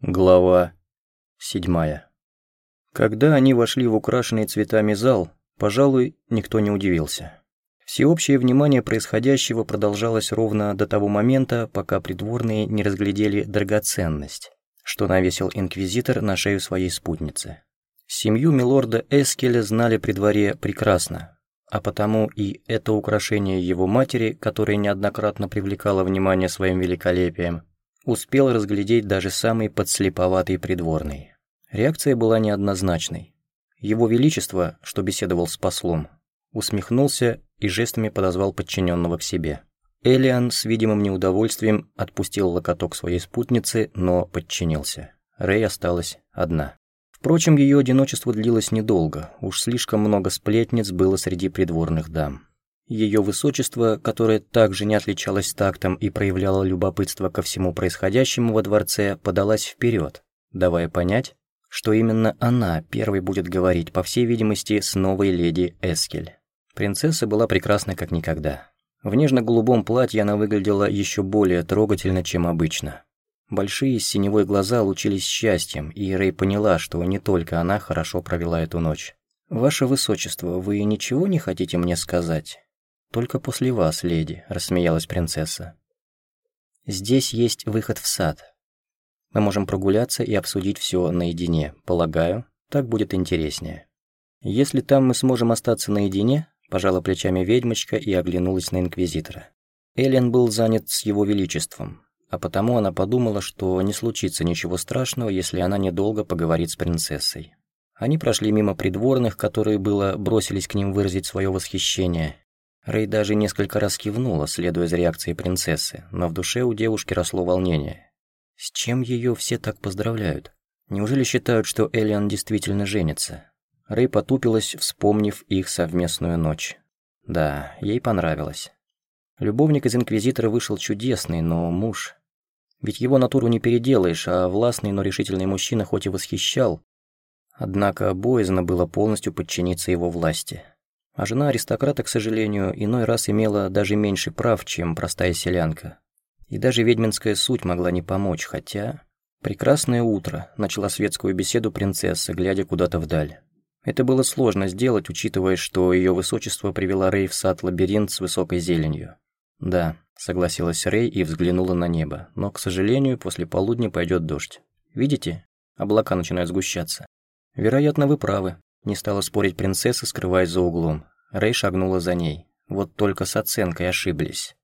Глава седьмая. Когда они вошли в украшенный цветами зал, пожалуй, никто не удивился. Всеобщее внимание происходящего продолжалось ровно до того момента, пока придворные не разглядели драгоценность, что навесил инквизитор на шею своей спутницы. Семью милорда Эскеля знали при дворе прекрасно, а потому и это украшение его матери, которое неоднократно привлекало внимание своим великолепием, успел разглядеть даже самый подслеповатый придворный. Реакция была неоднозначной. Его Величество, что беседовал с послом, усмехнулся и жестами подозвал подчиненного к себе. Элиан с видимым неудовольствием отпустил локоток своей спутницы, но подчинился. Рэй осталась одна. Впрочем, ее одиночество длилось недолго, уж слишком много сплетниц было среди придворных дам. Ее высочество, которое также не отличалось тактом и проявляло любопытство ко всему происходящему во дворце, подалась вперед, давая понять, что именно она первой будет говорить, по всей видимости, с новой леди Эскель. Принцесса была прекрасна как никогда. В нежно-голубом платье она выглядела еще более трогательно, чем обычно. Большие синевой глаза лучились счастьем, и Рэй поняла, что не только она хорошо провела эту ночь. «Ваше Высочество, вы ничего не хотите мне сказать?» «Только после вас, леди», — рассмеялась принцесса. «Здесь есть выход в сад. Мы можем прогуляться и обсудить все наедине. Полагаю, так будет интереснее. Если там мы сможем остаться наедине», — пожала плечами ведьмочка и оглянулась на инквизитора. Эллен был занят с его величеством, а потому она подумала, что не случится ничего страшного, если она недолго поговорит с принцессой. Они прошли мимо придворных, которые было бросились к ним выразить свое восхищение, Рэй даже несколько раз кивнула, следуя за реакцией принцессы, но в душе у девушки росло волнение. С чем ее все так поздравляют? Неужели считают, что Элиан действительно женится? Рэй потупилась, вспомнив их совместную ночь. Да, ей понравилось. Любовник из Инквизитора вышел чудесный, но муж... Ведь его натуру не переделаешь, а властный, но решительный мужчина хоть и восхищал, однако боязно было полностью подчиниться его власти. А жена аристократа, к сожалению, иной раз имела даже меньше прав, чем простая селянка. И даже ведьминская суть могла не помочь, хотя... «Прекрасное утро», — начала светскую беседу принцесса, глядя куда-то вдаль. Это было сложно сделать, учитывая, что ее высочество привела Рэй в сад-лабиринт с высокой зеленью. «Да», — согласилась Рэй и взглянула на небо, но, к сожалению, после полудня пойдет дождь. «Видите? Облака начинают сгущаться». «Вероятно, вы правы», не стала спорить принцесса, скрываясь за углом. Рэй шагнула за ней. Вот только с оценкой ошиблись.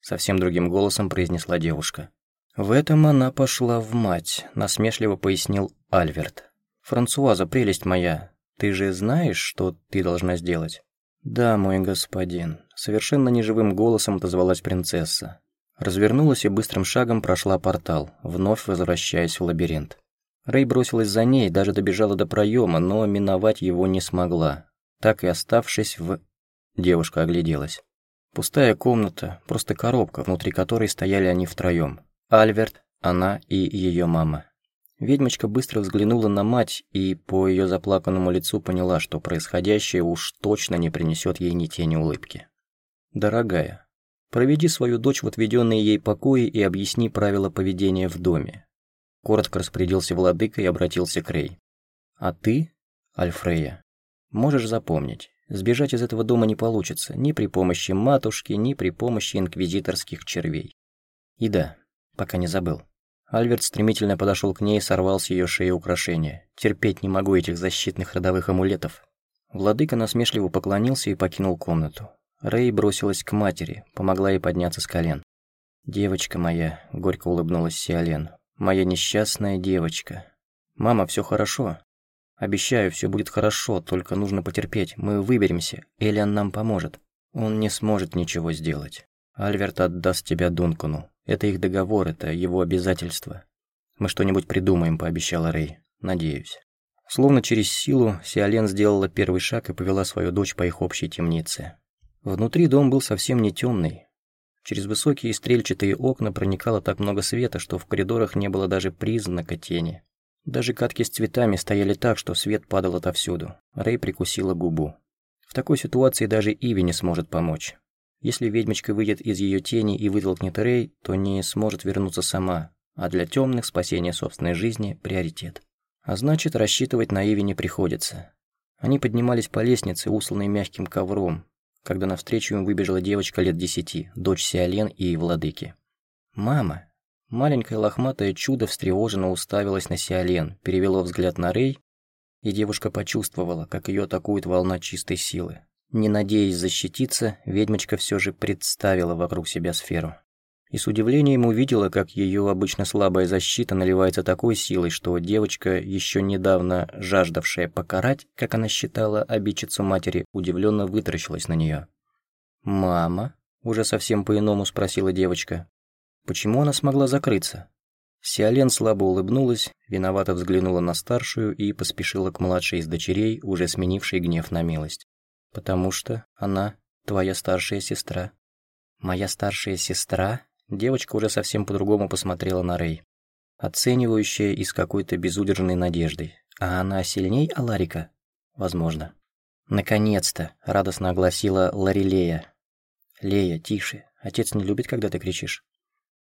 Совсем другим голосом произнесла девушка. В этом она пошла в мать, насмешливо пояснил Альверт. «Франсуаза, прелесть моя, ты же знаешь, что ты должна сделать?» «Да, мой господин», — совершенно неживым голосом отозвалась принцесса. Развернулась и быстрым шагом прошла портал, вновь возвращаясь в лабиринт. Рэй бросилась за ней, даже добежала до проема, но миновать его не смогла. Так и оставшись в... Девушка огляделась. Пустая комната, просто коробка, внутри которой стояли они втроем. Альверт, она и ее мама. Ведьмочка быстро взглянула на мать и по ее заплаканному лицу поняла, что происходящее уж точно не принесет ей ни тени улыбки. «Дорогая, проведи свою дочь в отведенные ей покои и объясни правила поведения в доме. Коротко распорядился владыка и обратился к Рей. «А ты, Альфрея, можешь запомнить, сбежать из этого дома не получится ни при помощи матушки, ни при помощи инквизиторских червей. И да, пока не забыл». Альверт стремительно подошел к ней и сорвал с ее шеи украшения. «Терпеть не могу этих защитных родовых амулетов». Владыка насмешливо поклонился и покинул комнату. Рэй бросилась к матери, помогла ей подняться с колен. «Девочка моя», — горько улыбнулась Сиален, Моя несчастная девочка. Мама, все хорошо. Обещаю, все будет хорошо, только нужно потерпеть. Мы выберемся, Элиан нам поможет. Он не сможет ничего сделать. Альверт отдаст тебя Дункану. Это их договор, это его обязательство. Мы что-нибудь придумаем, пообещала Рэй. Надеюсь. Словно через силу, Сиален сделала первый шаг и повела свою дочь по их общей темнице. Внутри дом был совсем не темный, Через высокие стрельчатые окна проникало так много света, что в коридорах не было даже признака тени. Даже катки с цветами стояли так, что свет падал отовсюду. Рэй прикусила губу. В такой ситуации даже Иви не сможет помочь. Если ведьмочка выйдет из ее тени и вытолкнет Рэй, то не сможет вернуться сама. а для темных спасение собственной жизни – приоритет. А значит, рассчитывать на Иви не приходится. Они поднимались по лестнице, усланной мягким ковром, когда навстречу им выбежала девочка лет десяти, дочь Сиолен и Владыки. «Мама!» Маленькое лохматое чудо встревоженно уставилось на Сиолен, перевело взгляд на Рей, и девушка почувствовала, как ее атакует волна чистой силы. Не надеясь защититься, ведьмочка все же представила вокруг себя сферу. И с удивлением увидела, как ее обычно слабая защита наливается такой силой, что девочка, еще недавно жаждавшая покарать, как она считала, обидчицу матери, удивленно вытаращилась на нее. «Мама?» – уже совсем по-иному спросила девочка. «Почему она смогла закрыться?» Сиолен слабо улыбнулась, виновато взглянула на старшую и поспешила к младшей из дочерей, уже сменившей гнев на милость потому что она твоя старшая сестра». «Моя старшая сестра?» Девочка уже совсем по-другому посмотрела на Рэй. Оценивающая и с какой-то безудержной надеждой. «А она сильней Аларика?» «Возможно». «Наконец-то!» — радостно огласила Ларилея. «Лея, тише. Отец не любит, когда ты кричишь».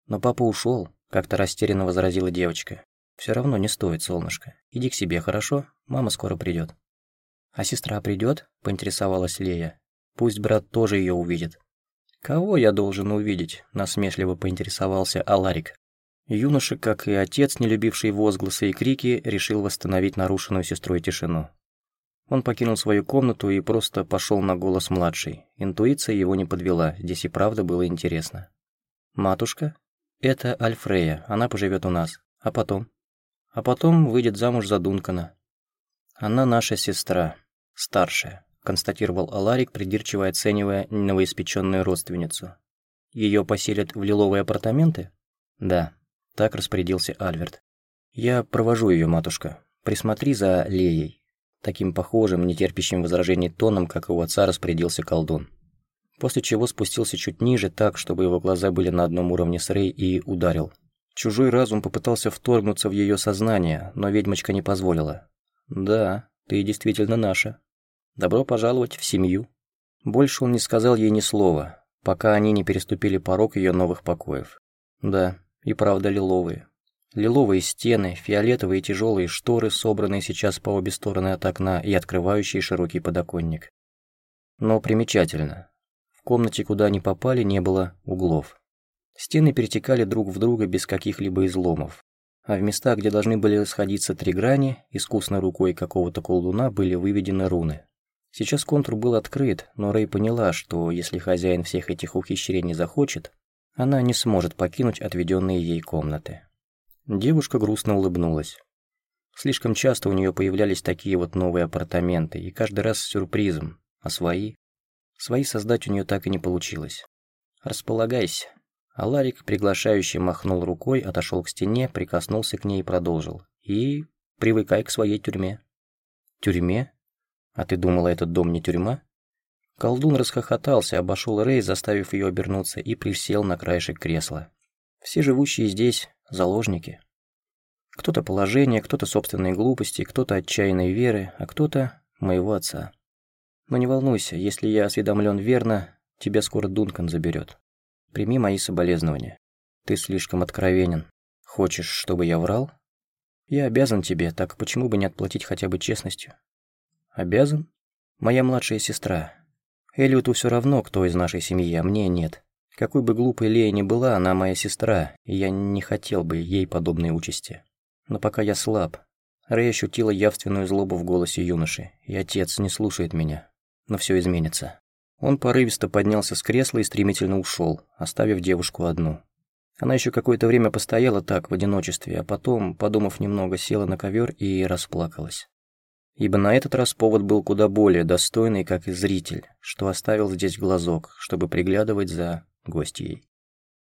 «Но папа ушел, как-то растерянно возразила девочка. Все равно не стоит, солнышко. Иди к себе, хорошо? Мама скоро придет. «А сестра придет? поинтересовалась Лея. «Пусть брат тоже ее увидит». «Кого я должен увидеть?» – насмешливо поинтересовался Аларик. Юноша, как и отец, не любивший возгласы и крики, решил восстановить нарушенную сестрой тишину. Он покинул свою комнату и просто пошел на голос младшей. Интуиция его не подвела, здесь и правда было интересно. «Матушка? Это Альфрея, она поживет у нас. А потом?» «А потом выйдет замуж за Дункана. Она наша сестра, старшая», – констатировал Аларик, придирчиво оценивая новоиспеченную родственницу. «Ее поселят в лиловые апартаменты?» «Да», – так распорядился Альверт. «Я провожу ее, матушка. Присмотри за Леей». Таким похожим, нетерпящим возражений тоном, как и у отца, распорядился колдун. После чего спустился чуть ниже, так, чтобы его глаза были на одном уровне с Рей, и ударил. Чужой разум попытался вторгнуться в ее сознание, но ведьмочка не позволила. «Да, ты действительно наша. Добро пожаловать в семью». Больше он не сказал ей ни слова, пока они не переступили порог ее новых покоев. Да, и правда лиловые. Лиловые стены, фиолетовые тяжелые шторы, собранные сейчас по обе стороны от окна и открывающие широкий подоконник. Но примечательно. В комнате, куда они попали, не было углов. Стены перетекали друг в друга без каких-либо изломов а в местах, где должны были сходиться три грани, искусной рукой какого-то колдуна были выведены руны. Сейчас контур был открыт, но Рэй поняла, что если хозяин всех этих ухищрений захочет, она не сможет покинуть отведенные ей комнаты. Девушка грустно улыбнулась. Слишком часто у нее появлялись такие вот новые апартаменты, и каждый раз с сюрпризом, а свои? Свои создать у нее так и не получилось. «Располагайся», а Ларик, приглашающе махнул рукой, отошел к стене, прикоснулся к ней и продолжил. «И привыкай к своей тюрьме». «Тюрьме? А ты думала, этот дом не тюрьма?» Колдун расхохотался, обошел Рэй, заставив ее обернуться, и присел на краешек кресла. «Все живущие здесь – заложники. Кто-то положение, кто-то собственные глупости, кто-то отчаянной веры, а кто-то моего отца. Но не волнуйся, если я осведомлен верно, тебя скоро Дункан заберет. Прими мои соболезнования. Ты слишком откровенен. Хочешь, чтобы я врал? Я обязан тебе, так почему бы не отплатить хотя бы честностью? Обязан? Моя младшая сестра. Эллиоту все равно, кто из нашей семьи, а мне нет. Какой бы глупой Лея ни была, она моя сестра, и я не хотел бы ей подобной участи. Но пока я слаб. Рэй ощутила явственную злобу в голосе юноши, и отец не слушает меня. Но все изменится. Он порывисто поднялся с кресла и стремительно ушел, оставив девушку одну. Она еще какое-то время постояла так, в одиночестве, а потом, подумав немного, села на ковер и расплакалась. Ибо на этот раз повод был куда более достойный, как и зритель, что оставил здесь глазок, чтобы приглядывать за гостьей.